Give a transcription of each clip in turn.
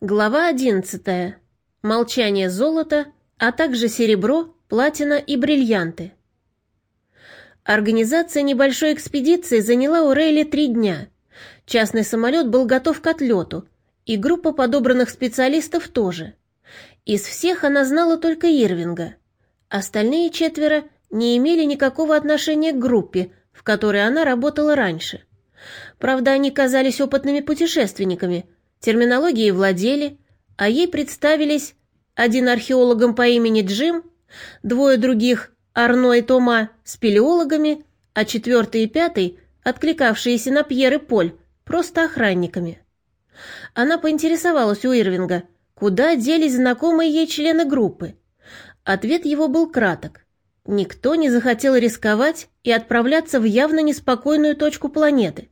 Глава 11. Молчание золота, а также серебро, платина и бриллианты. Организация небольшой экспедиции заняла у Рейли три дня. Частный самолет был готов к отлету, и группа подобранных специалистов тоже. Из всех она знала только Ирвинга. Остальные четверо не имели никакого отношения к группе, в которой она работала раньше. Правда, они казались опытными путешественниками – терминологией владели, а ей представились один археологом по имени Джим, двое других, Арно и Тома, спелеологами, а четвертый и пятый, откликавшиеся на Пьер и Поль, просто охранниками. Она поинтересовалась у Ирвинга, куда делись знакомые ей члены группы. Ответ его был краток. Никто не захотел рисковать и отправляться в явно неспокойную точку планеты.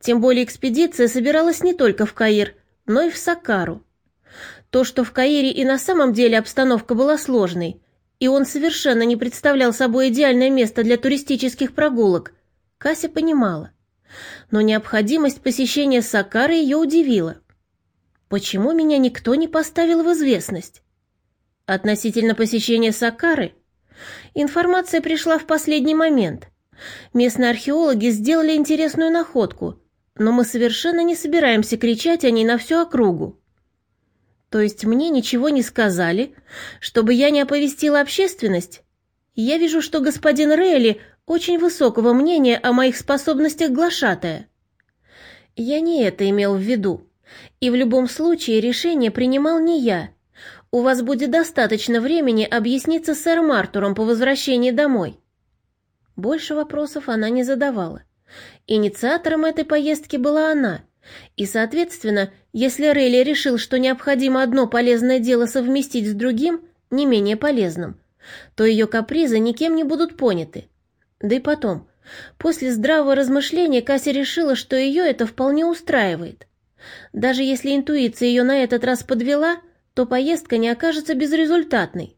Тем более экспедиция собиралась не только в Каир, но и в Сакару. То, что в Каире и на самом деле обстановка была сложной, и он совершенно не представлял собой идеальное место для туристических прогулок, Кася понимала. Но необходимость посещения Сакары ее удивила. Почему меня никто не поставил в известность? Относительно посещения Сакары информация пришла в последний момент – Местные археологи сделали интересную находку, но мы совершенно не собираемся кричать о ней на всю округу. То есть мне ничего не сказали, чтобы я не оповестила общественность? Я вижу, что господин Рейли очень высокого мнения о моих способностях глашатая. Я не это имел в виду. И в любом случае решение принимал не я. У вас будет достаточно времени объясниться с сэром Артуром по возвращении домой. Больше вопросов она не задавала. Инициатором этой поездки была она. И, соответственно, если Рейли решил, что необходимо одно полезное дело совместить с другим, не менее полезным, то ее капризы никем не будут поняты. Да и потом, после здравого размышления Кася решила, что ее это вполне устраивает. Даже если интуиция ее на этот раз подвела, то поездка не окажется безрезультатной.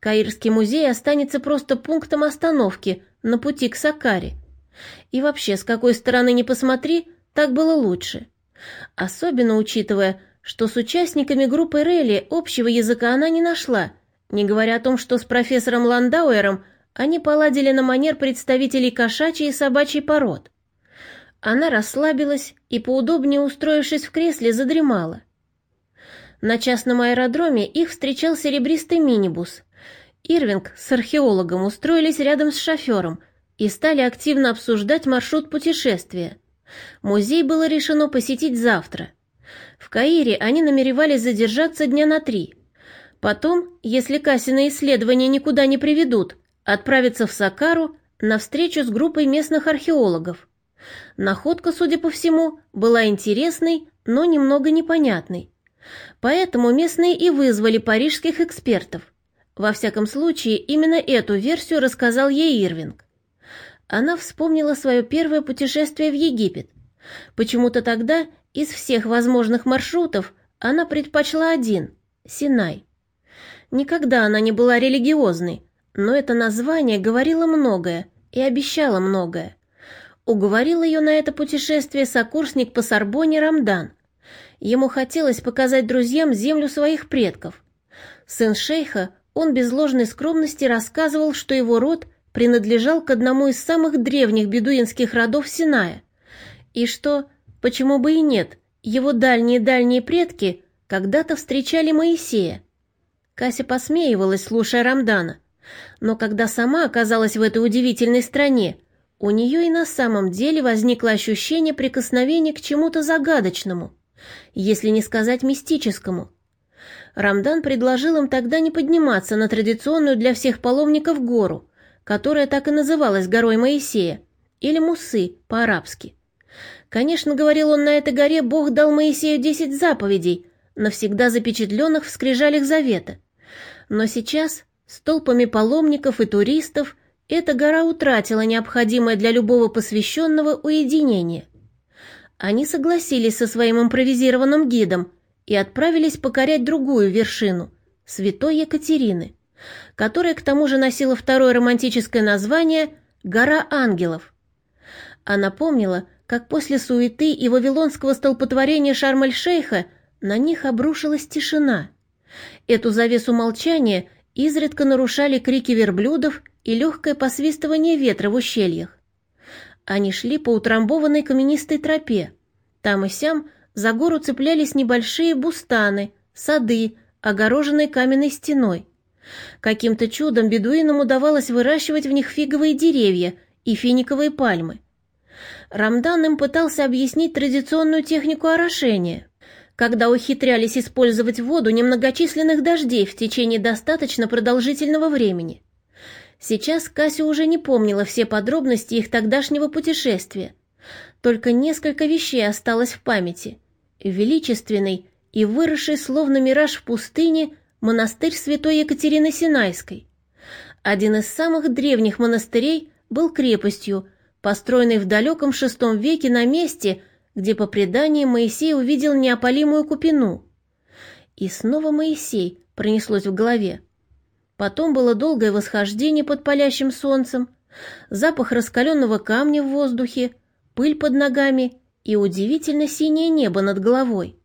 Каирский музей останется просто пунктом остановки на пути к Сакаре. И вообще, с какой стороны ни посмотри, так было лучше. Особенно учитывая, что с участниками группы Релли общего языка она не нашла, не говоря о том, что с профессором Ландауэром они поладили на манер представителей кошачьей и собачьей пород. Она расслабилась и, поудобнее устроившись в кресле, задремала. На частном аэродроме их встречал серебристый минибус, Ирвинг с археологом устроились рядом с шофером и стали активно обсуждать маршрут путешествия. Музей было решено посетить завтра. В Каире они намеревались задержаться дня на три. Потом, если Кассины исследования никуда не приведут, отправиться в Сакару на встречу с группой местных археологов. Находка, судя по всему, была интересной, но немного непонятной. Поэтому местные и вызвали парижских экспертов. Во всяком случае, именно эту версию рассказал ей Ирвинг. Она вспомнила свое первое путешествие в Египет. Почему-то тогда из всех возможных маршрутов она предпочла один – Синай. Никогда она не была религиозной, но это название говорило многое и обещало многое. Уговорил ее на это путешествие сокурсник по Сорбоне Рамдан. Ему хотелось показать друзьям землю своих предков. Сын шейха он без ложной скромности рассказывал, что его род принадлежал к одному из самых древних бедуинских родов Синая, и что, почему бы и нет, его дальние-дальние предки когда-то встречали Моисея. Кася посмеивалась, слушая Рамдана, но когда сама оказалась в этой удивительной стране, у нее и на самом деле возникло ощущение прикосновения к чему-то загадочному, если не сказать мистическому – Рамдан предложил им тогда не подниматься на традиционную для всех паломников гору, которая так и называлась горой Моисея, или Мусы по-арабски. Конечно, говорил он, на этой горе Бог дал Моисею десять заповедей, навсегда запечатленных в скрижалях завета. Но сейчас, с толпами паломников и туристов, эта гора утратила необходимое для любого посвященного уединение. Они согласились со своим импровизированным гидом – и отправились покорять другую вершину – Святой Екатерины, которая к тому же носила второе романтическое название «Гора ангелов». Она помнила, как после суеты и вавилонского столпотворения Шарм-эль-Шейха на них обрушилась тишина. Эту завесу молчания изредка нарушали крики верблюдов и легкое посвистывание ветра в ущельях. Они шли по утрамбованной каменистой тропе. Там и сям за гору цеплялись небольшие бустаны, сады, огороженные каменной стеной. Каким-то чудом бедуинам удавалось выращивать в них фиговые деревья и финиковые пальмы. Рамдан им пытался объяснить традиционную технику орошения, когда ухитрялись использовать воду немногочисленных дождей в течение достаточно продолжительного времени. Сейчас Кася уже не помнила все подробности их тогдашнего путешествия. Только несколько вещей осталось в памяти. Величественный и выросший словно мираж в пустыне монастырь святой Екатерины Синайской. Один из самых древних монастырей был крепостью, построенной в далеком VI веке на месте, где по преданиям Моисей увидел неопалимую купину. И снова Моисей пронеслось в голове. Потом было долгое восхождение под палящим солнцем, запах раскаленного камня в воздухе, пыль под ногами и удивительно синее небо над головой.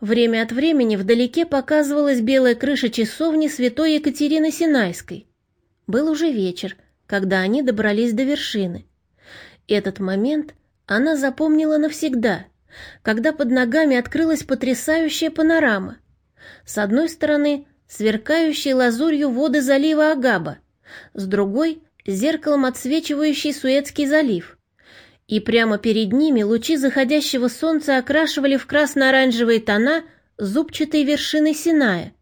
Время от времени вдалеке показывалась белая крыша часовни святой Екатерины Синайской. Был уже вечер, когда они добрались до вершины. Этот момент она запомнила навсегда, когда под ногами открылась потрясающая панорама. С одной стороны, сверкающие лазурью воды залива Агаба, с другой — зеркалом отсвечивающий Суэцкий залив и прямо перед ними лучи заходящего солнца окрашивали в красно-оранжевые тона зубчатой вершины Синая.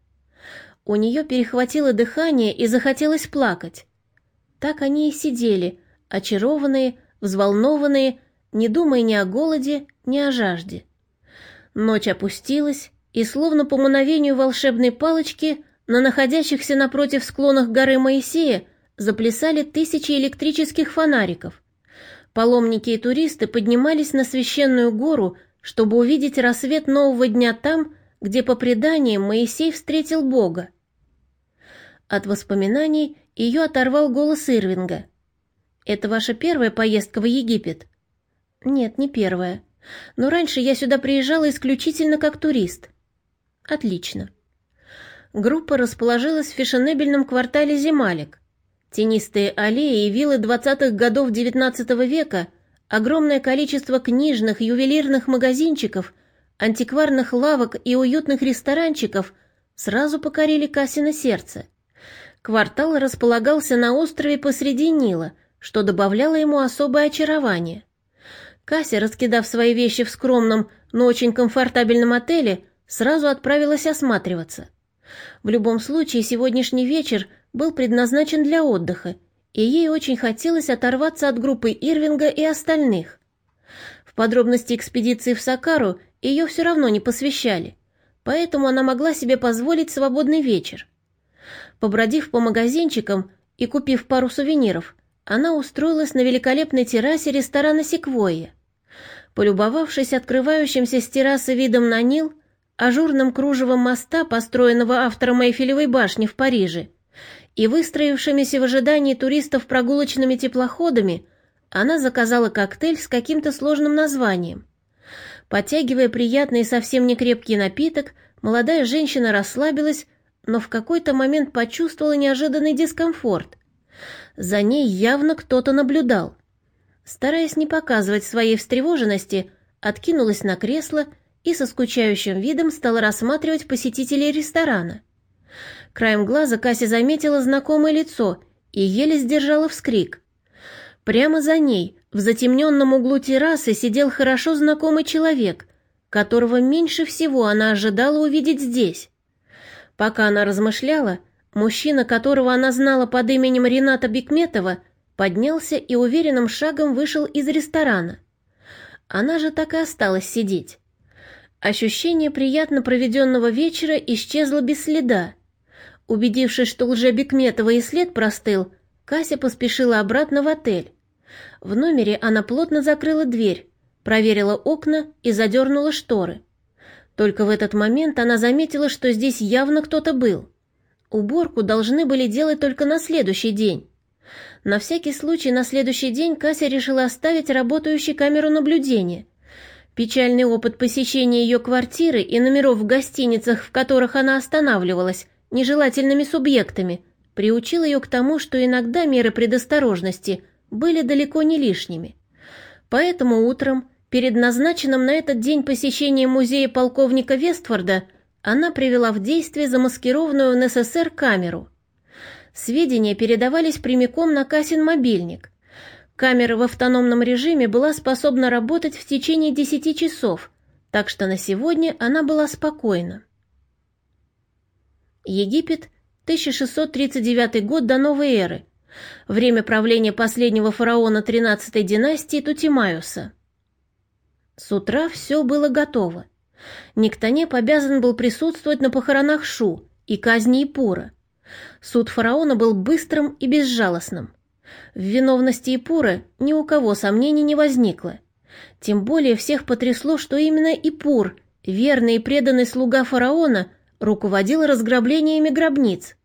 У нее перехватило дыхание и захотелось плакать. Так они и сидели, очарованные, взволнованные, не думая ни о голоде, ни о жажде. Ночь опустилась, и словно по мановению волшебной палочки на находящихся напротив склонах горы Моисея заплясали тысячи электрических фонариков — Паломники и туристы поднимались на священную гору, чтобы увидеть рассвет нового дня там, где, по преданиям, Моисей встретил Бога. От воспоминаний ее оторвал голос Ирвинга. «Это ваша первая поездка в Египет?» «Нет, не первая. Но раньше я сюда приезжала исключительно как турист». «Отлично». Группа расположилась в фешенебельном квартале Зималик, Тенистые аллеи и виллы 20-х годов XIX века, огромное количество книжных, ювелирных магазинчиков, антикварных лавок и уютных ресторанчиков сразу покорили Кассина сердце. Квартал располагался на острове посреди Нила, что добавляло ему особое очарование. Кася, раскидав свои вещи в скромном, но очень комфортабельном отеле, сразу отправилась осматриваться. В любом случае, сегодняшний вечер – был предназначен для отдыха, и ей очень хотелось оторваться от группы Ирвинга и остальных. В подробности экспедиции в Сакару ее все равно не посвящали, поэтому она могла себе позволить свободный вечер. Побродив по магазинчикам и купив пару сувениров, она устроилась на великолепной террасе ресторана «Секвойя». Полюбовавшись открывающимся с террасы видом на Нил, ажурным кружевом моста, построенного автором Эйфелевой башни в Париже, и выстроившимися в ожидании туристов прогулочными теплоходами, она заказала коктейль с каким-то сложным названием. Потягивая приятный и совсем не крепкий напиток, молодая женщина расслабилась, но в какой-то момент почувствовала неожиданный дискомфорт. За ней явно кто-то наблюдал. Стараясь не показывать своей встревоженности, откинулась на кресло и со скучающим видом стала рассматривать посетителей ресторана. Краем глаза Кася заметила знакомое лицо и еле сдержала вскрик. Прямо за ней, в затемненном углу террасы, сидел хорошо знакомый человек, которого меньше всего она ожидала увидеть здесь. Пока она размышляла, мужчина, которого она знала под именем Рената Бекметова, поднялся и уверенным шагом вышел из ресторана. Она же так и осталась сидеть. Ощущение приятно проведенного вечера исчезло без следа. Убедившись, что лже-Бекметова и след простыл, Кася поспешила обратно в отель. В номере она плотно закрыла дверь, проверила окна и задернула шторы. Только в этот момент она заметила, что здесь явно кто-то был. Уборку должны были делать только на следующий день. На всякий случай на следующий день Кася решила оставить работающую камеру наблюдения. Печальный опыт посещения ее квартиры и номеров в гостиницах, в которых она останавливалась, нежелательными субъектами, приучил ее к тому, что иногда меры предосторожности были далеко не лишними. Поэтому утром, перед назначенным на этот день посещением музея полковника Вестфорда, она привела в действие замаскированную в НССР камеру. Сведения передавались прямиком на Касин мобильник – Камера в автономном режиме была способна работать в течение 10 часов, так что на сегодня она была спокойна. Египет, 1639 год до новой эры. Время правления последнего фараона 13-й династии Тутимаюса. С утра все было готово. Никтонеп обязан был присутствовать на похоронах Шу и казни Ипура. Суд фараона был быстрым и безжалостным. В виновности Ипура ни у кого сомнений не возникло. Тем более всех потрясло, что именно Ипур, верный и преданный слуга фараона, руководил разграблениями гробниц.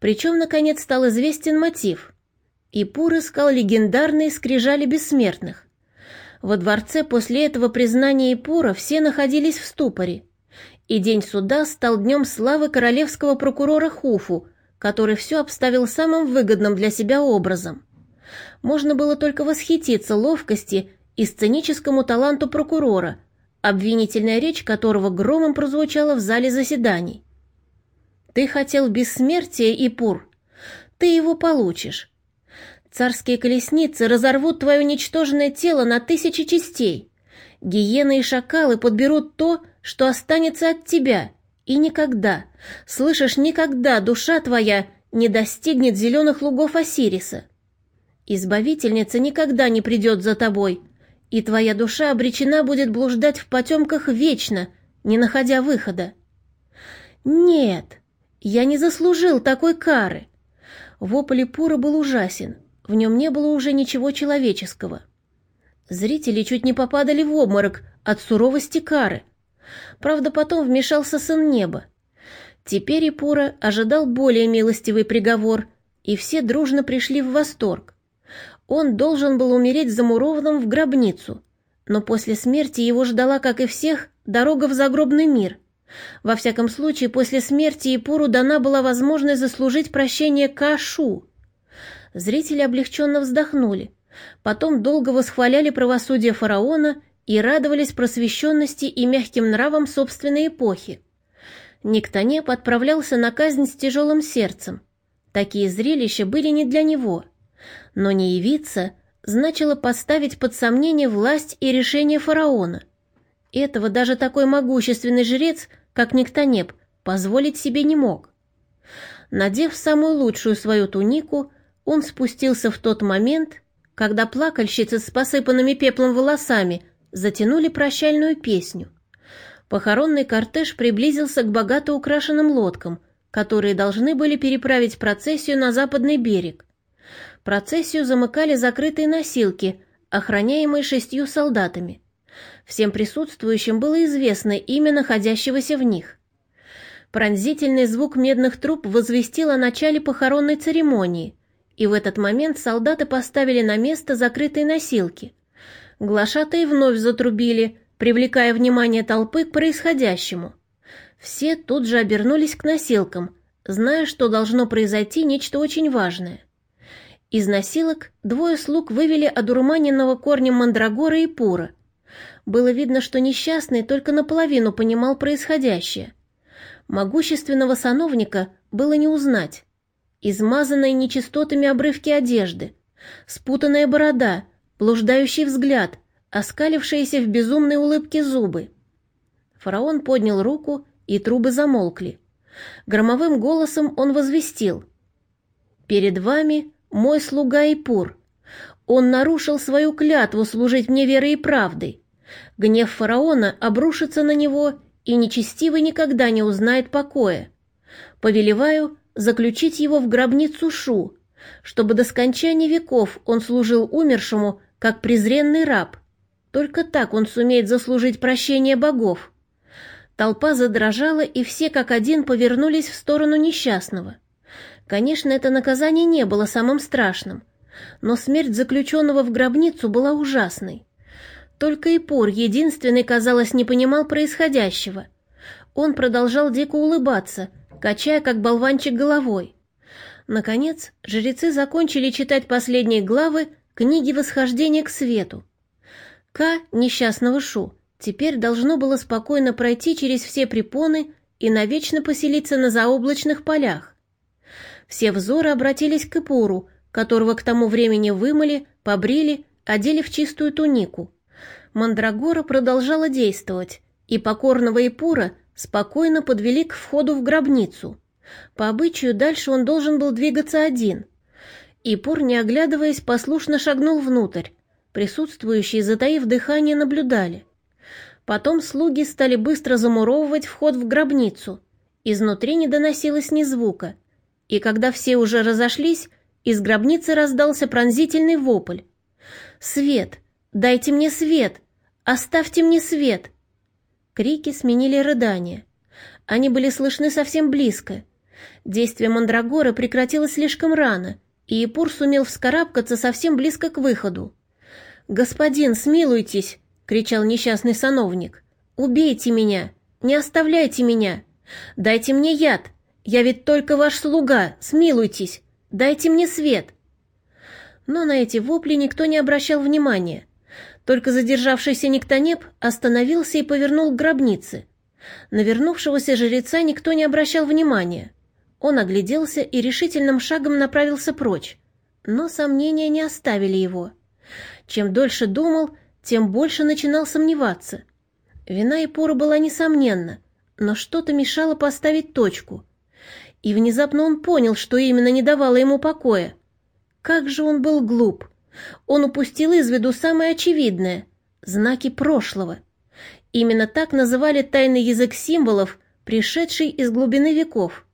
Причем, наконец, стал известен мотив. Ипур искал легендарные скрижали бессмертных. Во дворце после этого признания Ипура все находились в ступоре, и день суда стал днем славы королевского прокурора Хуфу, который все обставил самым выгодным для себя образом. Можно было только восхититься ловкости и сценическому таланту прокурора, обвинительная речь которого громом прозвучала в зале заседаний. «Ты хотел бессмертия, Ипур. Ты его получишь. Царские колесницы разорвут твое ничтожное тело на тысячи частей. Гиены и шакалы подберут то, что останется от тебя, и никогда, слышишь, никогда душа твоя не достигнет зеленых лугов Осириса. Избавительница никогда не придет за тобой, и твоя душа обречена будет блуждать в потемках вечно, не находя выхода. Нет, я не заслужил такой кары. Вопль Пура был ужасен, в нем не было уже ничего человеческого. Зрители чуть не попадали в обморок от суровости кары — Правда, потом вмешался сын неба. Теперь Ипура ожидал более милостивый приговор, и все дружно пришли в восторг. Он должен был умереть замурованным в гробницу, но после смерти его ждала, как и всех, дорога в загробный мир. Во всяком случае, после смерти Ипуру дана была возможность заслужить прощение Кашу. Зрители облегченно вздохнули, потом долго восхваляли правосудие фараона и радовались просвещенности и мягким нравам собственной эпохи. Никтонеп отправлялся на казнь с тяжелым сердцем. Такие зрелища были не для него. Но не явиться значило поставить под сомнение власть и решение фараона. Этого даже такой могущественный жрец, как Никтонеп, позволить себе не мог. Надев самую лучшую свою тунику, он спустился в тот момент, когда плакальщица с посыпанными пеплом волосами – затянули прощальную песню. Похоронный кортеж приблизился к богато украшенным лодкам, которые должны были переправить процессию на западный берег. Процессию замыкали закрытые носилки, охраняемые шестью солдатами. Всем присутствующим было известно имя находящегося в них. Пронзительный звук медных труб возвестил о начале похоронной церемонии, и в этот момент солдаты поставили на место закрытые носилки – Глашатые вновь затрубили, привлекая внимание толпы к происходящему. Все тут же обернулись к носилкам, зная, что должно произойти нечто очень важное. Из носилок двое слуг вывели одурманенного корнем мандрагора и пура. Было видно, что несчастный только наполовину понимал происходящее. Могущественного сановника было не узнать. Измазанные нечистотами обрывки одежды, спутанная борода — блуждающий взгляд, оскалившиеся в безумной улыбке зубы. Фараон поднял руку, и трубы замолкли. Громовым голосом он возвестил. «Перед вами мой слуга Ипур. Он нарушил свою клятву служить мне верой и правдой. Гнев фараона обрушится на него, и нечестивый никогда не узнает покоя. Повелеваю заключить его в гробницу Шу, чтобы до скончания веков он служил умершему как презренный раб. Только так он сумеет заслужить прощение богов. Толпа задрожала, и все как один повернулись в сторону несчастного. Конечно, это наказание не было самым страшным, но смерть заключенного в гробницу была ужасной. Только Ипур, единственный, казалось, не понимал происходящего. Он продолжал дико улыбаться, качая, как болванчик, головой. Наконец, жрецы закончили читать последние главы книги восхождения к свету. К несчастного Шу теперь должно было спокойно пройти через все препоны и навечно поселиться на заоблачных полях. Все взоры обратились к Ипуру, которого к тому времени вымыли, побрили, одели в чистую тунику. Мандрагора продолжала действовать, и покорного Ипура спокойно подвели к входу в гробницу. По обычаю дальше он должен был двигаться один. Ипур, не оглядываясь, послушно шагнул внутрь. Присутствующие, затаив дыхание, наблюдали. Потом слуги стали быстро замуровывать вход в гробницу. Изнутри не доносилось ни звука. И когда все уже разошлись, из гробницы раздался пронзительный вопль. «Свет! Дайте мне свет! Оставьте мне свет!» Крики сменили рыдания. Они были слышны совсем близко. Действие Мандрагоры прекратилось слишком рано, и Ипур сумел вскарабкаться совсем близко к выходу. «Господин, смилуйтесь!» — кричал несчастный сановник. «Убейте меня! Не оставляйте меня! Дайте мне яд! Я ведь только ваш слуга! Смилуйтесь! Дайте мне свет!» Но на эти вопли никто не обращал внимания. Только задержавшийся Никтонеп остановился и повернул к гробнице. На вернувшегося жреца никто не обращал внимания. Он огляделся и решительным шагом направился прочь. Но сомнения не оставили его. Чем дольше думал, тем больше начинал сомневаться. Вина Ипора была несомненна, но что-то мешало поставить точку. И внезапно он понял, что именно не давало ему покоя. Как же он был глуп! Он упустил из виду самое очевидное — знаки прошлого. Именно так называли тайный язык символов, пришедший из глубины веков.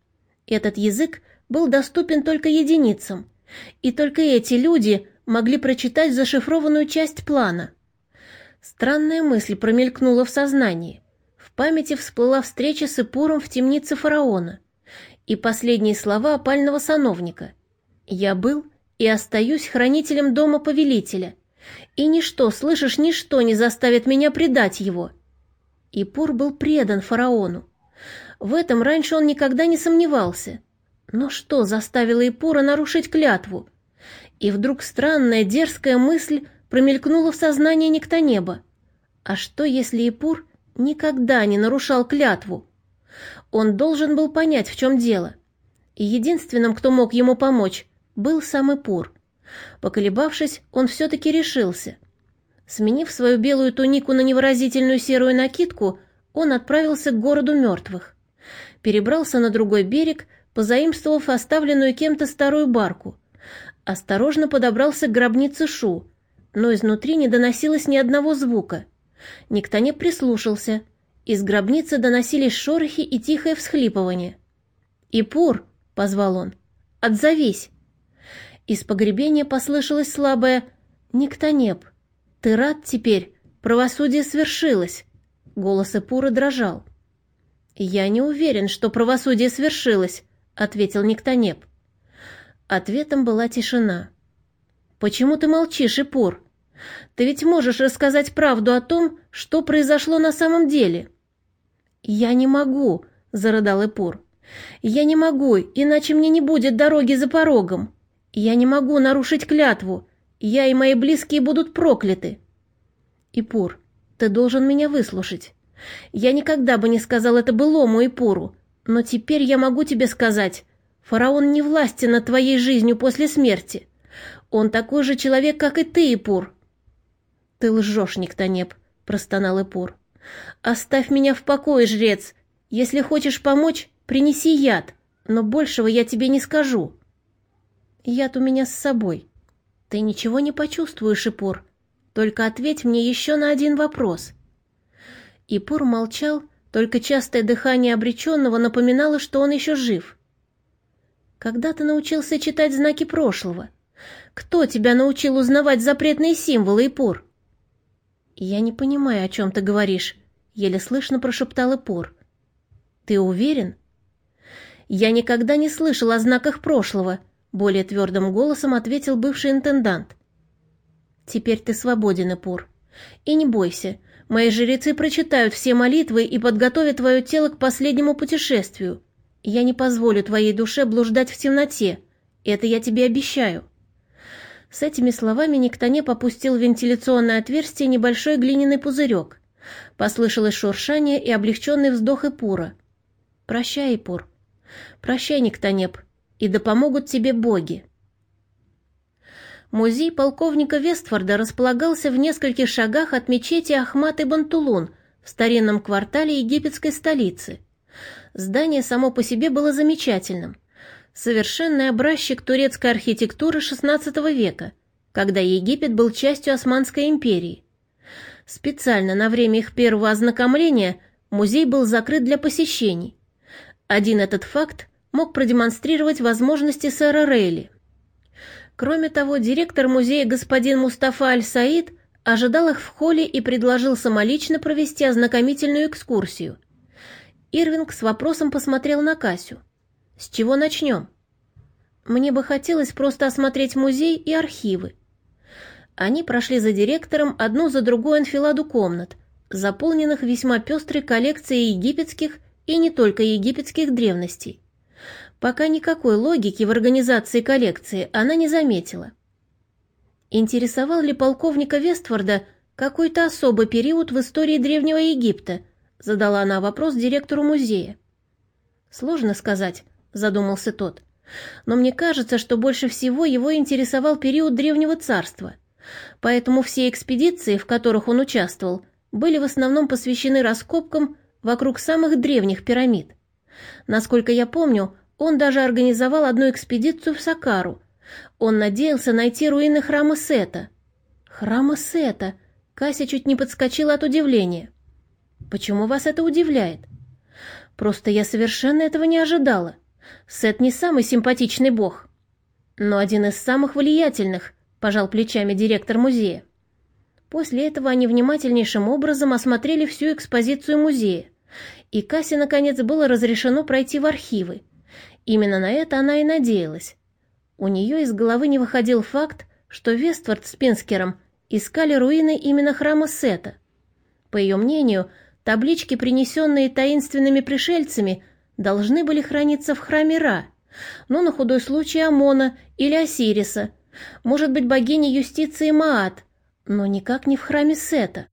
Этот язык был доступен только единицам, и только эти люди могли прочитать зашифрованную часть плана. Странная мысль промелькнула в сознании. В памяти всплыла встреча с Ипуром в темнице фараона и последние слова опального сановника. «Я был и остаюсь хранителем дома повелителя. И ничто, слышишь, ничто не заставит меня предать его. Ипур был предан фараону. В этом раньше он никогда не сомневался. Но что заставило Ипура нарушить клятву? И вдруг странная дерзкая мысль промелькнула в сознании Никтонеба. А что, если Ипур никогда не нарушал клятву? Он должен был понять, в чем дело. И единственным, кто мог ему помочь, был самый Пур. Поколебавшись, он все-таки решился. Сменив свою белую тунику на невыразительную серую накидку, он отправился к городу мертвых. Перебрался на другой берег, позаимствовав оставленную кем-то старую барку. Осторожно подобрался к гробнице Шу, но изнутри не доносилось ни одного звука. Никто не прислушался. Из гробницы доносились шорохи и тихое всхлипывание. «Ипур!» — позвал он. «Отзовись!» Из погребения послышалось слабое «Никтонеп, ты рад теперь? Правосудие свершилось!» Голос Эпура дрожал. «Я не уверен, что правосудие свершилось», — ответил Никтонеп. Ответом была тишина. «Почему ты молчишь, Эпур? Ты ведь можешь рассказать правду о том, что произошло на самом деле». «Я не могу», — зарыдал Эпур. «Я не могу, иначе мне не будет дороги за порогом. Я не могу нарушить клятву. Я и мои близкие будут прокляты. Ипур, ты должен меня выслушать. Я никогда бы не сказал это былому Ипуру, но теперь я могу тебе сказать, фараон не властен над твоей жизнью после смерти. Он такой же человек, как и ты, Ипур. Ты лжешь, Никтонеп, простонал Ипур. Оставь меня в покое, жрец. Если хочешь помочь, принеси яд, но большего я тебе не скажу. Яд у меня с собой. Ты ничего не почувствуешь, Ипур. Только ответь мне еще на один вопрос. Ипур молчал, только частое дыхание обреченного напоминало, что он еще жив. Когда ты научился читать знаки прошлого? Кто тебя научил узнавать запретные символы, Ипур? Я не понимаю, о чем ты говоришь, еле слышно прошептал Ипур. Ты уверен? Я никогда не слышал о знаках прошлого, более твердым голосом ответил бывший интендант. «Теперь ты свободен, Эпур. И не бойся, мои жрецы прочитают все молитвы и подготовят твое тело к последнему путешествию. Я не позволю твоей душе блуждать в темноте. Это я тебе обещаю». С этими словами Никтоне попустил в вентиляционное отверстие небольшой глиняный пузырек. Послышалось шуршание и облегченный вздох Ипура. «Прощай, Ипур. Прощай, Никтонеп, и да помогут тебе боги». Музей полковника Вестфорда располагался в нескольких шагах от мечети Ахмат и Бантулун в старинном квартале египетской столицы. Здание само по себе было замечательным – совершенный образчик турецкой архитектуры XVI века, когда Египет был частью Османской империи. Специально на время их первого ознакомления музей был закрыт для посещений. Один этот факт мог продемонстрировать возможности сэра Рейли. Кроме того, директор музея господин Мустафа Аль-Саид ожидал их в холле и предложил самолично провести ознакомительную экскурсию. Ирвинг с вопросом посмотрел на Касю. С чего начнем? Мне бы хотелось просто осмотреть музей и архивы. Они прошли за директором одну за другой анфиладу комнат, заполненных весьма пестрой коллекцией египетских и не только египетских древностей. Пока никакой логики в организации коллекции она не заметила. Интересовал ли полковника Вестфорда какой-то особый период в истории Древнего Египта? Задала она вопрос директору музея. Сложно сказать, — задумался тот. «Но мне кажется, что больше всего его интересовал период Древнего Царства. Поэтому все экспедиции, в которых он участвовал, были в основном посвящены раскопкам вокруг самых древних пирамид. Насколько я помню, он даже организовал одну экспедицию в Сакару. Он надеялся найти руины храма Сета. Храма Сета! Кася чуть не подскочила от удивления. Почему вас это удивляет? Просто я совершенно этого не ожидала. Сет не самый симпатичный бог, но один из самых влиятельных, пожал плечами директор музея. После этого они внимательнейшим образом осмотрели всю экспозицию музея, и Кассе, наконец, было разрешено пройти в архивы. Именно на это она и надеялась. У нее из головы не выходил факт, что Вестфорд с Пинскером искали руины именно храма Сета. По ее мнению, таблички, принесенные таинственными пришельцами, должны были храниться в храме Ра, но на худой случай Амона или Осириса, может быть, богини юстиции Маат, но никак не в храме Сета.